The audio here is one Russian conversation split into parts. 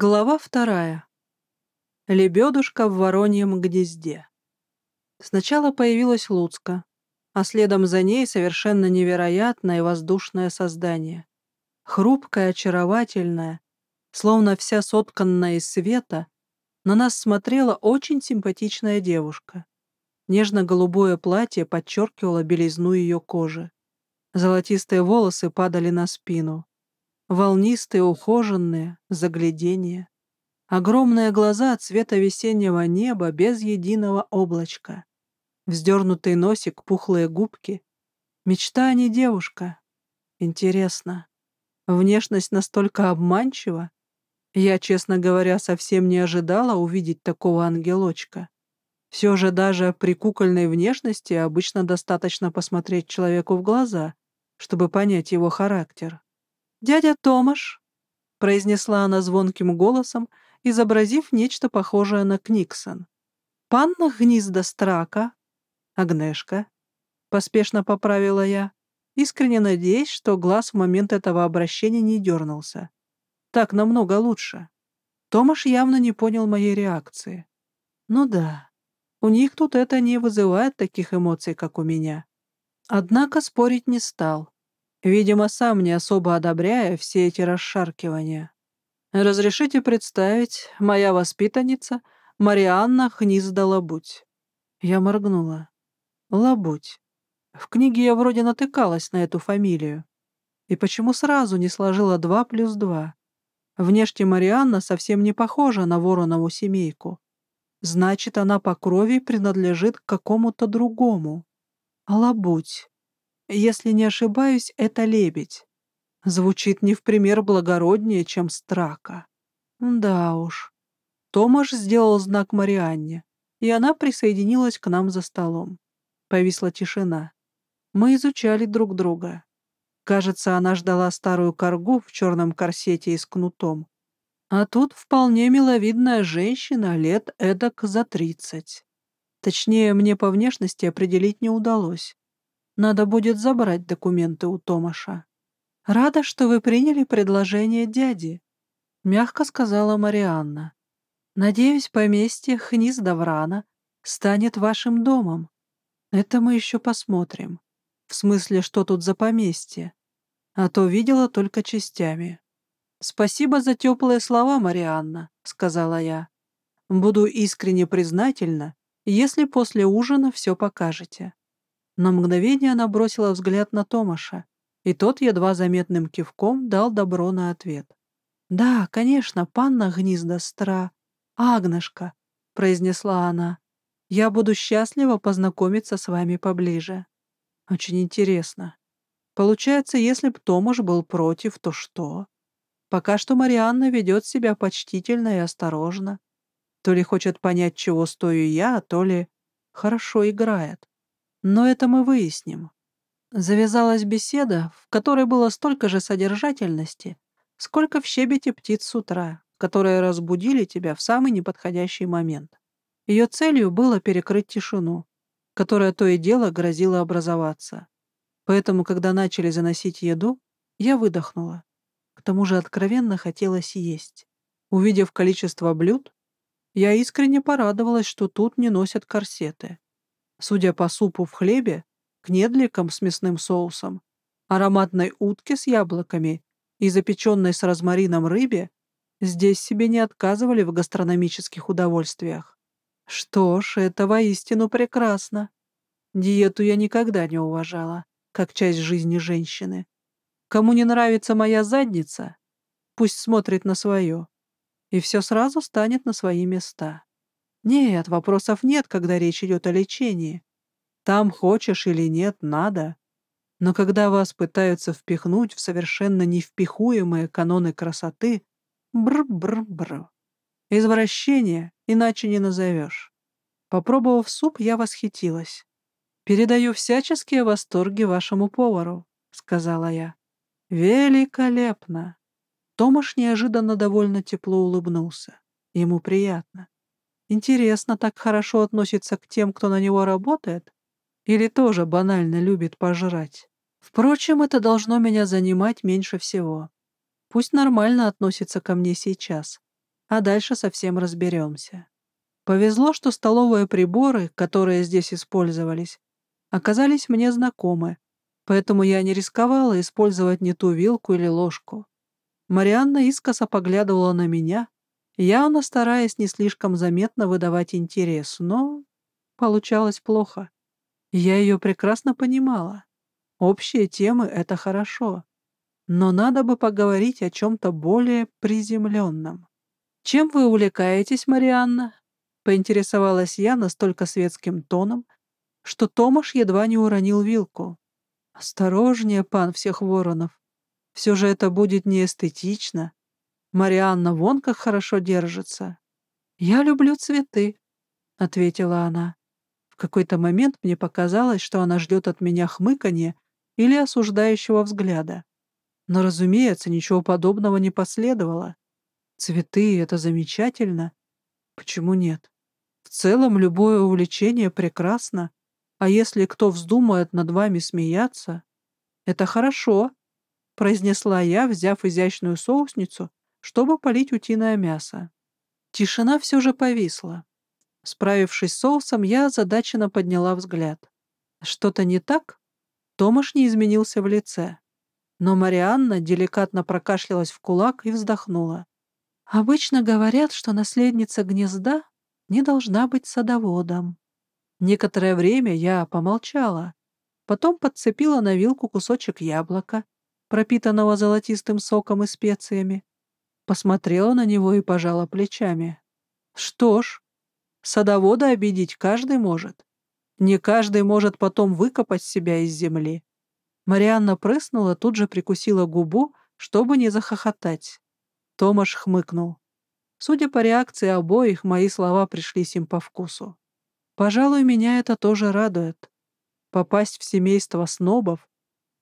Глава вторая. Лебедушка в вороньем гнезде. Сначала появилась Луцка, а следом за ней совершенно невероятное воздушное создание. Хрупкое, очаровательное, словно вся сотканная из света, на нас смотрела очень симпатичная девушка. Нежно-голубое платье подчеркивало белизну ее кожи. Золотистые волосы падали на спину. Волнистые, ухоженные, заглядения. Огромные глаза цвета весеннего неба без единого облачка. Вздернутый носик, пухлые губки. Мечта, а не девушка. Интересно. Внешность настолько обманчива? Я, честно говоря, совсем не ожидала увидеть такого ангелочка. Все же даже при кукольной внешности обычно достаточно посмотреть человеку в глаза, чтобы понять его характер. «Дядя Томаш», — произнесла она звонким голосом, изобразив нечто похожее на Книксон. «Панна Гнизда Страка, Агнешка», — поспешно поправила я, искренне надеясь, что глаз в момент этого обращения не дернулся. Так намного лучше. Томаш явно не понял моей реакции. Ну да, у них тут это не вызывает таких эмоций, как у меня. Однако спорить не стал. Видимо, сам не особо одобряя все эти расшаркивания. «Разрешите представить, моя воспитанница Марианна Хнизда Лабуть». Я моргнула. Лабуть. В книге я вроде натыкалась на эту фамилию. И почему сразу не сложила два плюс два? Внешне Марианна совсем не похожа на воронову семейку. Значит, она по крови принадлежит к какому-то другому. Лабуть. Если не ошибаюсь, это лебедь. Звучит не в пример благороднее, чем страка. Да уж. Томаш сделал знак Марианне, и она присоединилась к нам за столом. Повисла тишина. Мы изучали друг друга. Кажется, она ждала старую коргу в черном корсете и с кнутом. А тут вполне миловидная женщина, лет эдак за тридцать. Точнее, мне по внешности определить не удалось. Надо будет забрать документы у Томаша. «Рада, что вы приняли предложение дяди», — мягко сказала Марианна. «Надеюсь, поместье Хниз Даврана станет вашим домом. Это мы еще посмотрим. В смысле, что тут за поместье? А то видела только частями». «Спасибо за теплые слова, Марианна», — сказала я. «Буду искренне признательна, если после ужина все покажете». На мгновение она бросила взгляд на Томаша, и тот едва заметным кивком дал добро на ответ. «Да, конечно, панна Гнизда Стра, Агнешка», — произнесла она. «Я буду счастлива познакомиться с вами поближе. Очень интересно. Получается, если б Томаш был против, то что? Пока что Марианна ведет себя почтительно и осторожно. То ли хочет понять, чего стою я, то ли хорошо играет. Но это мы выясним. Завязалась беседа, в которой было столько же содержательности, сколько в щебете птиц с утра, которые разбудили тебя в самый неподходящий момент. Ее целью было перекрыть тишину, которая то и дело грозила образоваться. Поэтому, когда начали заносить еду, я выдохнула. К тому же откровенно хотелось есть. Увидев количество блюд, я искренне порадовалась, что тут не носят корсеты. Судя по супу в хлебе, кнедликам с мясным соусом, ароматной утке с яблоками и запеченной с розмарином рыбе, здесь себе не отказывали в гастрономических удовольствиях. Что ж, это воистину прекрасно. Диету я никогда не уважала, как часть жизни женщины. Кому не нравится моя задница, пусть смотрит на свое, и все сразу станет на свои места. Нет, вопросов нет, когда речь идет о лечении. Там хочешь или нет, надо. Но когда вас пытаются впихнуть в совершенно невпихуемые каноны красоты, бр-бр-бр. Извращение иначе не назовешь. Попробовав суп, я восхитилась. «Передаю всяческие восторги вашему повару», — сказала я. «Великолепно!» Томаш неожиданно довольно тепло улыбнулся. Ему приятно. Интересно, так хорошо относится к тем, кто на него работает? Или тоже банально любит пожрать? Впрочем, это должно меня занимать меньше всего. Пусть нормально относится ко мне сейчас. а дальше совсем разберемся. Повезло, что столовые приборы, которые здесь использовались, оказались мне знакомы, поэтому я не рисковала использовать не ту вилку или ложку. Марианна искоса поглядывала на меня, явно стараясь не слишком заметно выдавать интерес, но получалось плохо. Я ее прекрасно понимала. Общие темы — это хорошо. Но надо бы поговорить о чем-то более приземленном. «Чем вы увлекаетесь, Марианна?» — поинтересовалась я настолько светским тоном, что Томаш едва не уронил вилку. «Осторожнее, пан всех воронов. Все же это будет неэстетично. Марианна вон как хорошо держится. Я люблю цветы», — ответила она. В какой-то момент мне показалось, что она ждет от меня хмыканья или осуждающего взгляда. Но, разумеется, ничего подобного не последовало. Цветы — это замечательно. Почему нет? В целом, любое увлечение прекрасно, а если кто вздумает над вами смеяться, это хорошо, — произнесла я, взяв изящную соусницу, чтобы полить утиное мясо. Тишина все же повисла. Справившись с соусом, я озадаченно подняла взгляд. Что-то не так? Томаш не изменился в лице. Но Марианна деликатно прокашлялась в кулак и вздохнула. Обычно говорят, что наследница гнезда не должна быть садоводом. Некоторое время я помолчала, потом подцепила на вилку кусочек яблока, пропитанного золотистым соком и специями, посмотрела на него и пожала плечами. Что ж, садовода обидеть каждый может. Не каждый может потом выкопать себя из земли. Марианна прыснула, тут же прикусила губу, чтобы не захохотать. Томаш хмыкнул. Судя по реакции обоих, мои слова пришлись им по вкусу. Пожалуй, меня это тоже радует. Попасть в семейство снобов,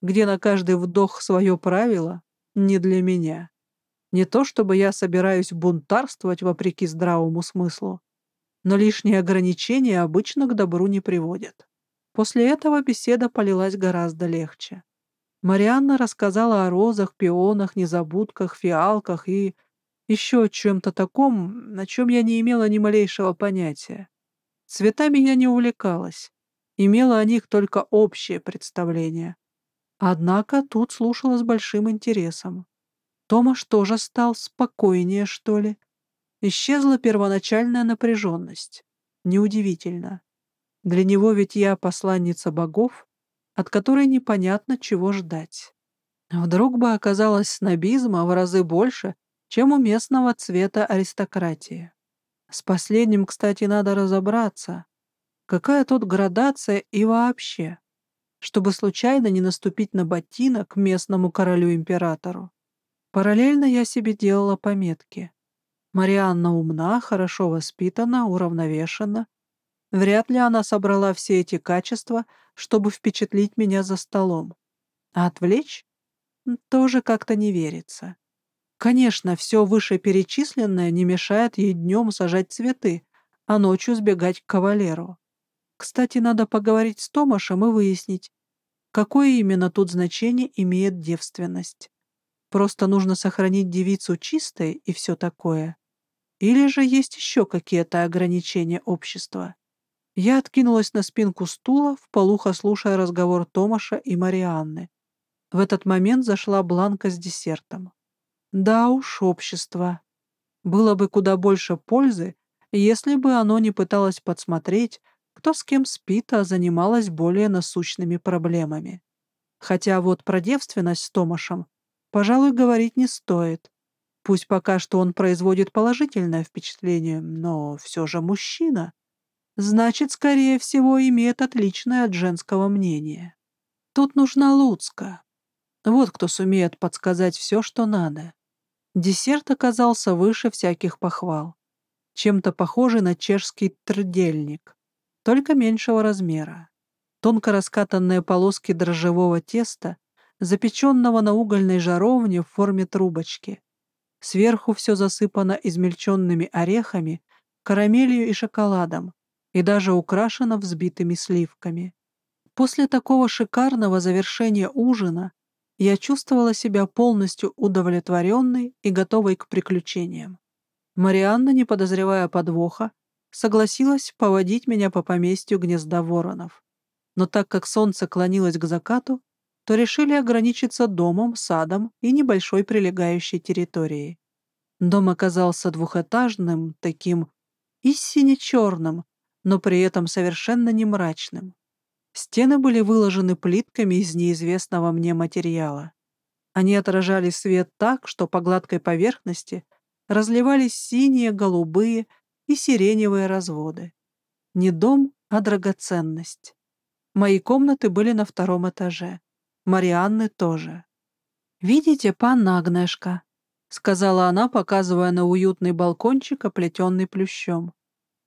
где на каждый вдох свое правило, не для меня. Не то чтобы я собираюсь бунтарствовать вопреки здравому смыслу, но лишние ограничения обычно к добру не приводят. После этого беседа полилась гораздо легче. Марианна рассказала о розах, пионах, незабудках, фиалках и еще о чем-то таком, о чем я не имела ни малейшего понятия. Цветами я не увлекалась, имела о них только общее представление. Однако тут слушала с большим интересом. Томаш тоже стал спокойнее, что ли. Исчезла первоначальная напряженность. Неудивительно. Для него ведь я посланница богов, от которой непонятно, чего ждать. Вдруг бы оказалось снобизма в разы больше, чем у местного цвета аристократии. С последним, кстати, надо разобраться. Какая тут градация и вообще? Чтобы случайно не наступить на ботинок местному королю-императору. Параллельно я себе делала пометки. Марианна умна, хорошо воспитана, уравновешена, Вряд ли она собрала все эти качества, чтобы впечатлить меня за столом. А отвлечь? Тоже как-то не верится. Конечно, все вышеперечисленное не мешает ей днем сажать цветы, а ночью сбегать к кавалеру. Кстати, надо поговорить с Томашем и выяснить, какое именно тут значение имеет девственность. Просто нужно сохранить девицу чистой и все такое. Или же есть еще какие-то ограничения общества? Я откинулась на спинку стула, вполуха слушая разговор Томаша и Марианны. В этот момент зашла Бланка с десертом. Да уж, общество. Было бы куда больше пользы, если бы оно не пыталось подсмотреть, кто с кем спит, а занималось более насущными проблемами. Хотя вот про девственность с Томашем, пожалуй, говорить не стоит. Пусть пока что он производит положительное впечатление, но все же мужчина значит, скорее всего, имеет отличное от женского мнения. Тут нужна Луцка. Вот кто сумеет подсказать все, что надо. Десерт оказался выше всяких похвал. Чем-то похожий на чешский трдельник, только меньшего размера. Тонко раскатанные полоски дрожжевого теста, запеченного на угольной жаровне в форме трубочки. Сверху все засыпано измельченными орехами, карамелью и шоколадом, и даже украшена взбитыми сливками. После такого шикарного завершения ужина я чувствовала себя полностью удовлетворенной и готовой к приключениям. Марианна, не подозревая подвоха, согласилась поводить меня по поместью гнезда воронов. Но так как солнце клонилось к закату, то решили ограничиться домом, садом и небольшой прилегающей территорией. Дом оказался двухэтажным, таким и сине-черным, но при этом совершенно не мрачным. Стены были выложены плитками из неизвестного мне материала. Они отражали свет так, что по гладкой поверхности разливались синие, голубые и сиреневые разводы. Не дом, а драгоценность. Мои комнаты были на втором этаже. Марианны тоже. «Видите, панна Агнешка?» — сказала она, показывая на уютный балкончик, оплетенный плющом.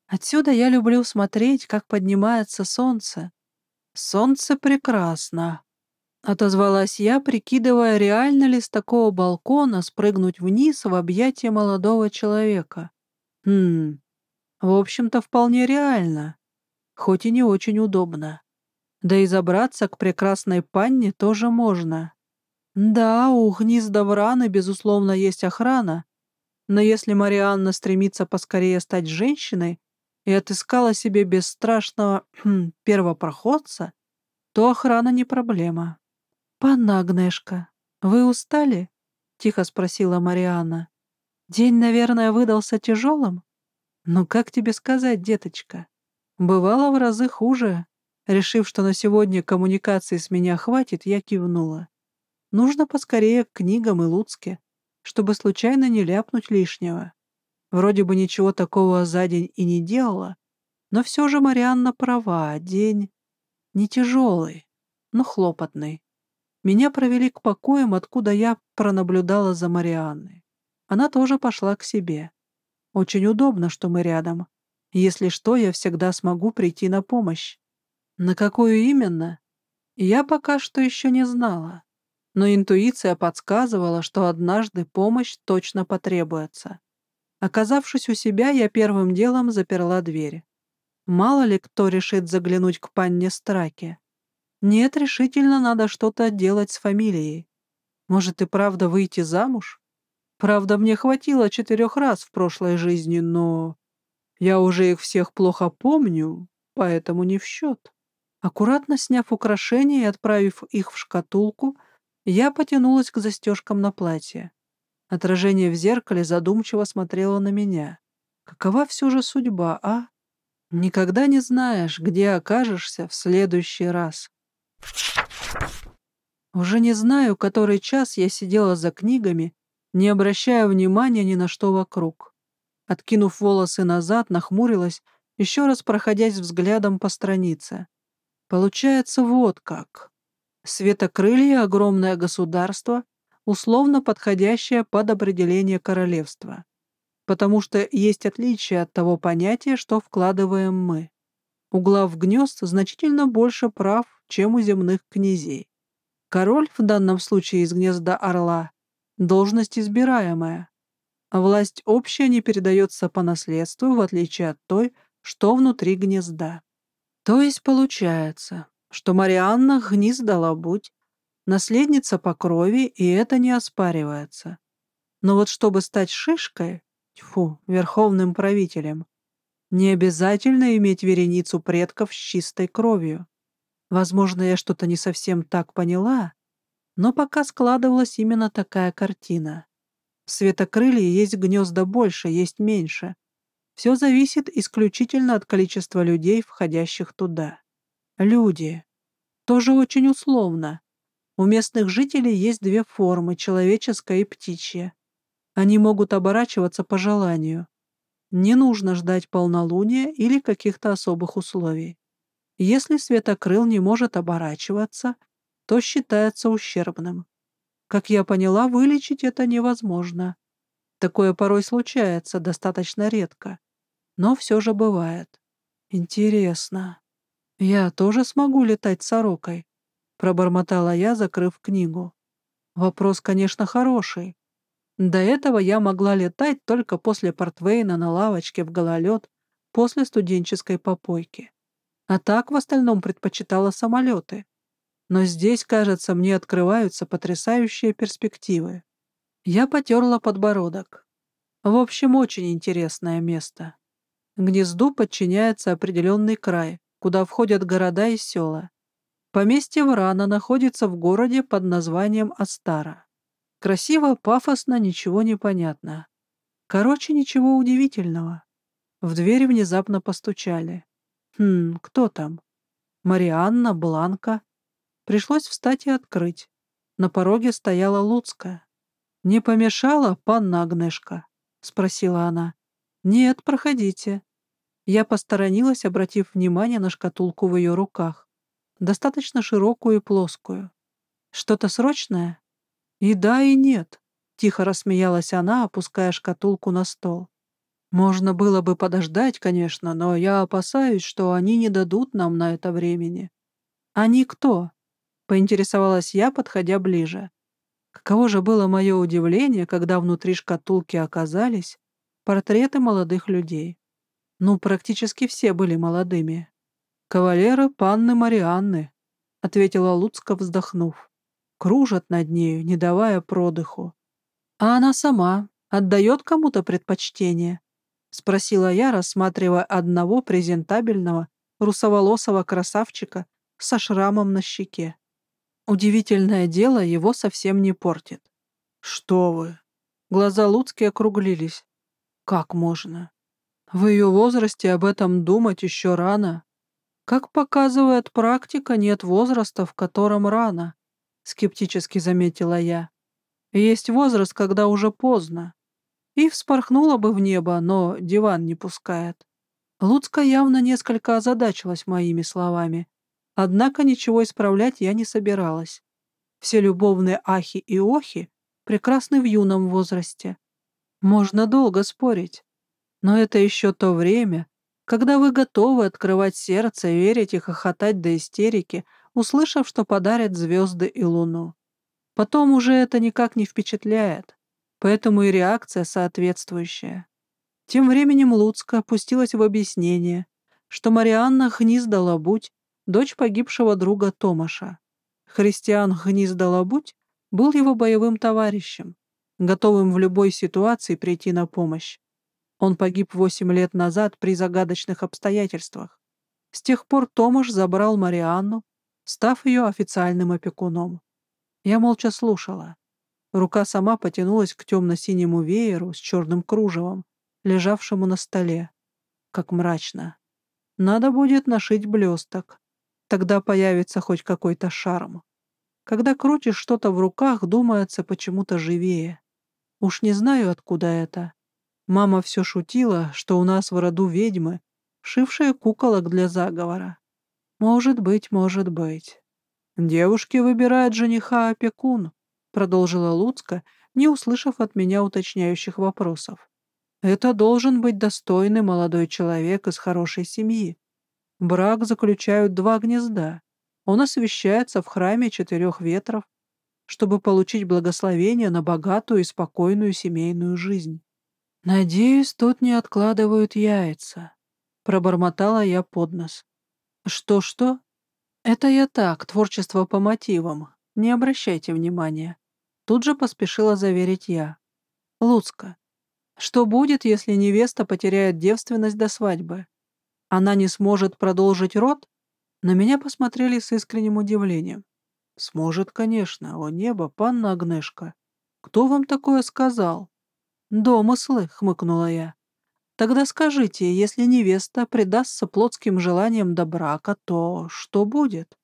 «Отсюда я люблю смотреть, как поднимается солнце. Солнце прекрасно!» — отозвалась я, прикидывая, реально ли с такого балкона спрыгнуть вниз в объятия молодого человека. «Хм, в общем-то, вполне реально, хоть и не очень удобно. Да и забраться к прекрасной панне тоже можно. Да, у гнезда Враны, безусловно, есть охрана, но если Марианна стремится поскорее стать женщиной и отыскала себе бесстрашного хм, первопроходца, то охрана не проблема. «Панна Агнешка, вы устали?» — тихо спросила Марианна. «День, наверное, выдался тяжелым?» «Ну, как тебе сказать, деточка? Бывало в разы хуже. Решив, что на сегодня коммуникации с меня хватит, я кивнула. Нужно поскорее к книгам и Луцке, чтобы случайно не ляпнуть лишнего. Вроде бы ничего такого за день и не делала, но все же Марианна права, день не тяжелый, но хлопотный. Меня провели к покоям, откуда я пронаблюдала за Марианной. Она тоже пошла к себе. Очень удобно, что мы рядом. Если что, я всегда смогу прийти на помощь. На какую именно? Я пока что еще не знала но интуиция подсказывала, что однажды помощь точно потребуется. Оказавшись у себя, я первым делом заперла дверь. Мало ли кто решит заглянуть к панне Страке. Нет, решительно надо что-то делать с фамилией. Может и правда выйти замуж? Правда, мне хватило четырех раз в прошлой жизни, но... Я уже их всех плохо помню, поэтому не в счет. Аккуратно сняв украшения и отправив их в шкатулку, я потянулась к застежкам на платье. Отражение в зеркале задумчиво смотрело на меня. Какова все же судьба, а? Никогда не знаешь, где окажешься в следующий раз. Уже не знаю, который час я сидела за книгами, не обращая внимания ни на что вокруг. Откинув волосы назад, нахмурилась, еще раз проходясь взглядом по странице. Получается вот как. Светокрылье — огромное государство, условно подходящее под определение королевства, потому что есть отличие от того понятия, что вкладываем мы. У глав гнезд значительно больше прав, чем у земных князей. Король, в данном случае из гнезда орла, должность избираемая, власть общая не передается по наследству, в отличие от той, что внутри гнезда. То есть получается, что Марианна гнездала будь, наследница по крови, и это не оспаривается. Но вот чтобы стать шишкой, тьфу, верховным правителем, не обязательно иметь вереницу предков с чистой кровью. Возможно, я что-то не совсем так поняла, но пока складывалась именно такая картина. В светокрылье есть гнезда больше, есть меньше. Все зависит исключительно от количества людей, входящих туда. Люди. Тоже очень условно. У местных жителей есть две формы — человеческая и птичья. Они могут оборачиваться по желанию. Не нужно ждать полнолуния или каких-то особых условий. Если светокрыл не может оборачиваться, то считается ущербным. Как я поняла, вылечить это невозможно. Такое порой случается, достаточно редко. Но все же бывает. Интересно. «Я тоже смогу летать сорокой?» — пробормотала я, закрыв книгу. Вопрос, конечно, хороший. До этого я могла летать только после портвейна на лавочке в гололед, после студенческой попойки. А так в остальном предпочитала самолеты. Но здесь, кажется, мне открываются потрясающие перспективы. Я потерла подбородок. В общем, очень интересное место. Гнезду подчиняется определенный край, куда входят города и села. Поместье Врана находится в городе под названием Астара. Красиво, пафосно, ничего не понятно. Короче, ничего удивительного. В дверь внезапно постучали. Хм, кто там? Марианна, Бланка. Пришлось встать и открыть. На пороге стояла Луцкая. «Не помешала, панна Агнешка?» — спросила она. «Нет, проходите». Я посторонилась, обратив внимание на шкатулку в ее руках. Достаточно широкую и плоскую. «Что-то срочное?» «И да, и нет», — тихо рассмеялась она, опуская шкатулку на стол. Можно было бы подождать, конечно, но я опасаюсь, что они не дадут нам на это времени. Они кто? Поинтересовалась я, подходя ближе. Каково же было мое удивление, когда внутри шкатулки оказались портреты молодых людей. Ну, практически все были молодыми. «Кавалеры панны Марианны», — ответила Луцка, вздохнув. Кружат над нею, не давая продыху. А она сама отдает кому-то предпочтение. — спросила я, рассматривая одного презентабельного русоволосого красавчика со шрамом на щеке. Удивительное дело его совсем не портит. «Что вы?» Глаза Луцки округлились. «Как можно? В ее возрасте об этом думать еще рано. Как показывает практика, нет возраста, в котором рано», — скептически заметила я. «Есть возраст, когда уже поздно и вспорхнула бы в небо, но диван не пускает. Луцка явно несколько озадачилась моими словами, однако ничего исправлять я не собиралась. Все любовные ахи и охи прекрасны в юном возрасте. Можно долго спорить, но это еще то время, когда вы готовы открывать сердце, верить и хохотать до истерики, услышав, что подарят звезды и луну. Потом уже это никак не впечатляет поэтому и реакция соответствующая. Тем временем Луцка опустилась в объяснение, что Марианна Хниздалабудь, дочь погибшего друга Томаша. Христиан Хниздалабудь был его боевым товарищем, готовым в любой ситуации прийти на помощь. Он погиб восемь лет назад при загадочных обстоятельствах. С тех пор Томаш забрал Марианну, став ее официальным опекуном. Я молча слушала. Рука сама потянулась к темно-синему вееру с черным кружевом, лежавшему на столе. Как мрачно. Надо будет нашить блесток. Тогда появится хоть какой-то шарм. Когда крутишь что-то в руках, думается почему-то живее. Уж не знаю, откуда это. Мама все шутила, что у нас в роду ведьмы, шившие куколок для заговора. Может быть, может быть. Девушки выбирают жениха опекун, — продолжила Луцка, не услышав от меня уточняющих вопросов. «Это должен быть достойный молодой человек из хорошей семьи. Брак заключают два гнезда. Он освещается в храме четырех ветров, чтобы получить благословение на богатую и спокойную семейную жизнь. «Надеюсь, тут не откладывают яйца», — пробормотала я под нос. «Что-что?» «Это я так, творчество по мотивам. Не обращайте внимания. Тут же поспешила заверить я. Луцка, что будет, если невеста потеряет девственность до свадьбы? Она не сможет продолжить род? На меня посмотрели с искренним удивлением. Сможет, конечно, о небо, панна Агнешка. Кто вам такое сказал? Домыслы, хмыкнула я. Тогда скажите, если невеста предастся плотским желаниям до брака, то что будет?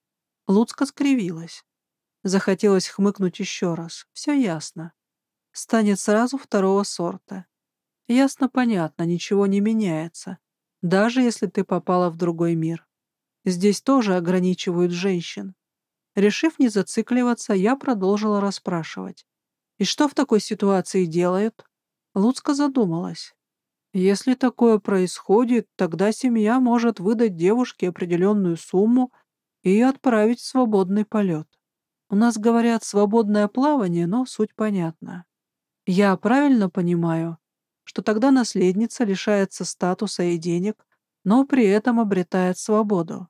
Луцка скривилась. Захотелось хмыкнуть еще раз. Все ясно. Станет сразу второго сорта. Ясно-понятно, ничего не меняется. Даже если ты попала в другой мир. Здесь тоже ограничивают женщин. Решив не зацикливаться, я продолжила расспрашивать. И что в такой ситуации делают? Луцка задумалась. Если такое происходит, тогда семья может выдать девушке определенную сумму и отправить в свободный полет. У нас говорят «свободное плавание», но суть понятна. Я правильно понимаю, что тогда наследница лишается статуса и денег, но при этом обретает свободу.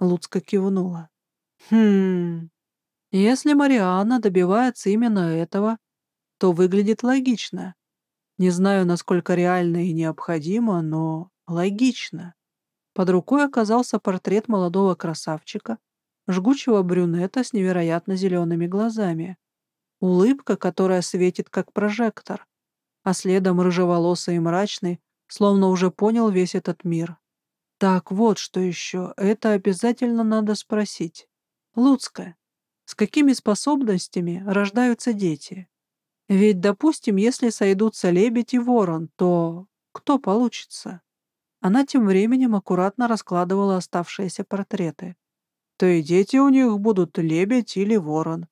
Луцка кивнула. Хм, если Марианна добивается именно этого, то выглядит логично. Не знаю, насколько реально и необходимо, но логично. Под рукой оказался портрет молодого красавчика, жгучего брюнета с невероятно зелеными глазами. Улыбка, которая светит как прожектор, а следом рыжеволосый и мрачный, словно уже понял весь этот мир. Так вот, что еще, это обязательно надо спросить. Луцкая, с какими способностями рождаются дети? Ведь, допустим, если сойдутся лебедь и ворон, то кто получится? Она тем временем аккуратно раскладывала оставшиеся портреты. То и дети у них будут лебедь или ворон.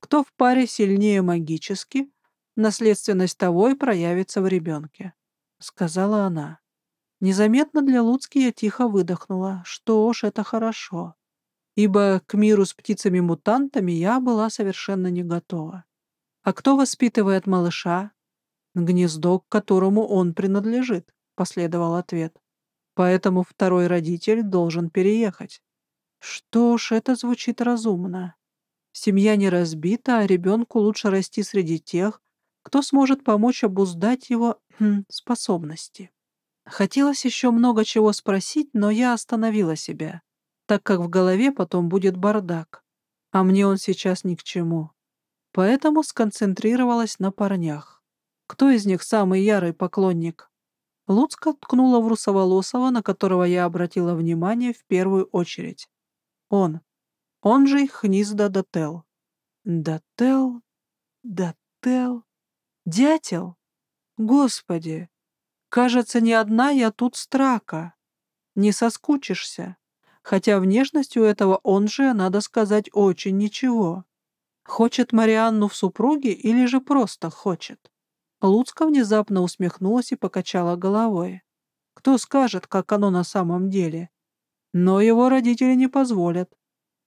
Кто в паре сильнее магически, наследственность того и проявится в ребенке, — сказала она. Незаметно для Луцки я тихо выдохнула. Что ж, это хорошо. Ибо к миру с птицами-мутантами я была совершенно не готова. А кто воспитывает малыша? Гнездо, к которому он принадлежит, последовал ответ. Поэтому второй родитель должен переехать. Что ж, это звучит разумно. Семья не разбита, а ребенку лучше расти среди тех, кто сможет помочь обуздать его хм, способности. Хотелось еще много чего спросить, но я остановила себя, так как в голове потом будет бардак, а мне он сейчас ни к чему поэтому сконцентрировалась на парнях. Кто из них самый ярый поклонник? Луцка ткнула в русоволосого, на которого я обратила внимание в первую очередь. Он. Он же Хнизда Дател. Дател? Дател? Дятел? Господи! Кажется, не одна я тут страка. Не соскучишься. Хотя внешность у этого он же, надо сказать, очень ничего. Хочет Марианну в супруге или же просто хочет? Луцка внезапно усмехнулась и покачала головой. Кто скажет, как оно на самом деле? Но его родители не позволят.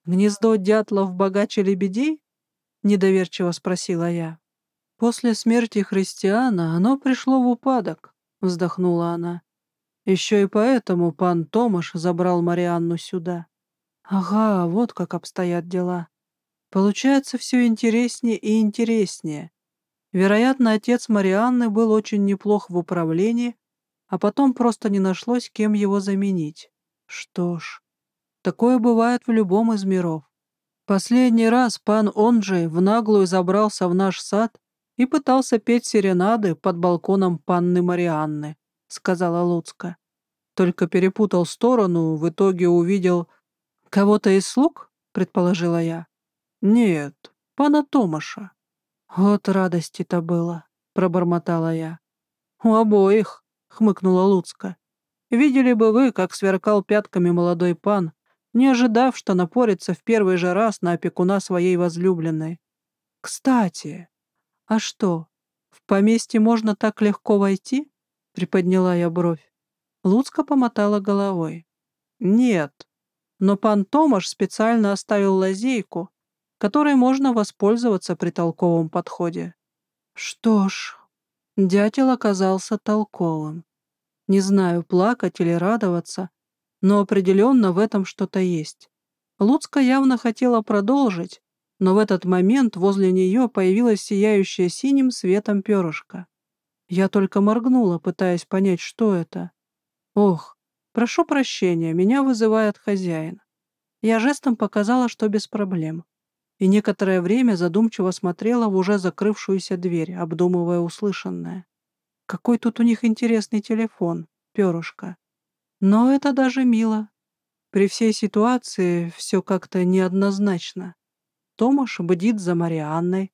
Гнездо дятлов богаче лебедей? Недоверчиво спросила я. После смерти христиана оно пришло в упадок, вздохнула она. Еще и поэтому пан Томаш забрал Марианну сюда. Ага, вот как обстоят дела. Получается все интереснее и интереснее. Вероятно, отец Марианны был очень неплох в управлении, а потом просто не нашлось, кем его заменить. Что ж, такое бывает в любом из миров. Последний раз пан Онджей в наглую забрался в наш сад и пытался петь серенады под балконом панны Марианны, — сказала Луцка. Только перепутал сторону, в итоге увидел кого-то из слуг, — предположила я. «Нет, пана Томаша». «Вот радости-то было», — пробормотала я. «У обоих», — хмыкнула Луцка. «Видели бы вы, как сверкал пятками молодой пан, не ожидав, что напорится в первый же раз на опекуна своей возлюбленной. Кстати, а что, в поместье можно так легко войти?» — приподняла я бровь. Луцка помотала головой. «Нет, но пан Томаш специально оставил лазейку, которой можно воспользоваться при толковом подходе. Что ж, дятел оказался толковым. Не знаю, плакать или радоваться, но определенно в этом что-то есть. Луцка явно хотела продолжить, но в этот момент возле нее появилась сияющая синим светом перышко. Я только моргнула, пытаясь понять, что это. Ох, прошу прощения, меня вызывает хозяин. Я жестом показала, что без проблем и некоторое время задумчиво смотрела в уже закрывшуюся дверь, обдумывая услышанное. Какой тут у них интересный телефон, перышко. Но это даже мило. При всей ситуации все как-то неоднозначно. Томаш бдит за Марианной,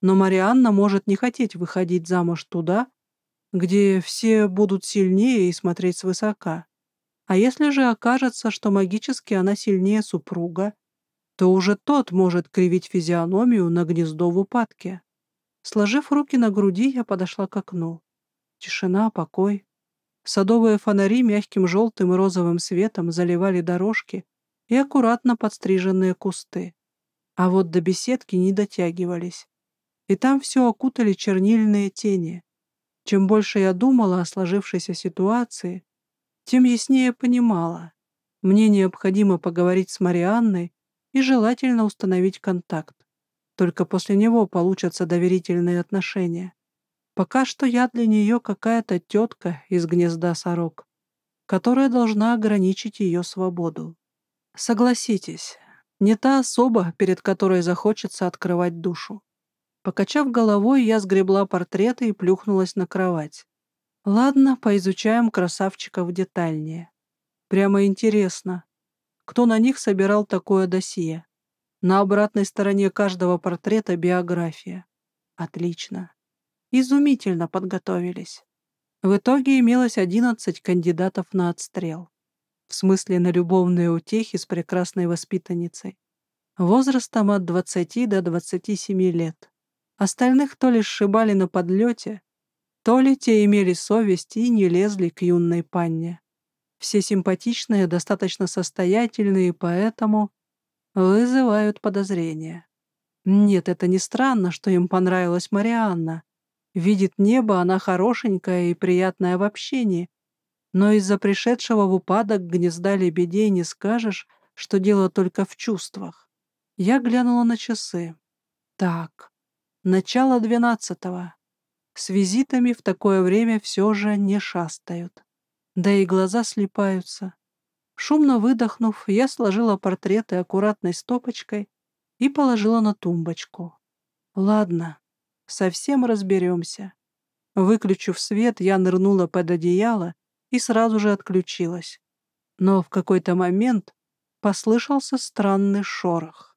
но Марианна может не хотеть выходить замуж туда, где все будут сильнее и смотреть свысока. А если же окажется, что магически она сильнее супруга, то уже тот может кривить физиономию на гнездо в упадке. Сложив руки на груди, я подошла к окну. Тишина, покой. Садовые фонари мягким желтым и розовым светом заливали дорожки и аккуратно подстриженные кусты. А вот до беседки не дотягивались. И там все окутали чернильные тени. Чем больше я думала о сложившейся ситуации, тем яснее понимала. Мне необходимо поговорить с Марианной и желательно установить контакт. Только после него получатся доверительные отношения. Пока что я для нее какая-то тетка из гнезда сорок, которая должна ограничить ее свободу. Согласитесь, не та особа, перед которой захочется открывать душу. Покачав головой, я сгребла портреты и плюхнулась на кровать. Ладно, поизучаем красавчиков детальнее. Прямо интересно, кто на них собирал такое досье? На обратной стороне каждого портрета биография. Отлично. Изумительно подготовились. В итоге имелось 11 кандидатов на отстрел. В смысле на любовные утехи с прекрасной воспитанницей. Возрастом от 20 до 27 лет. Остальных то ли сшибали на подлете, то ли те имели совесть и не лезли к юной панне. Все симпатичные, достаточно состоятельные, поэтому вызывают подозрения. Нет, это не странно, что им понравилась Марианна. Видит небо, она хорошенькая и приятная в общении. Но из-за пришедшего в упадок гнезда лебедей не скажешь, что дело только в чувствах. Я глянула на часы. Так, начало двенадцатого. С визитами в такое время все же не шастают. Да и глаза слипаются. Шумно выдохнув, я сложила портреты аккуратной стопочкой и положила на тумбочку. Ладно, совсем разберемся. Выключив свет, я нырнула под одеяло и сразу же отключилась. Но в какой-то момент послышался странный шорох.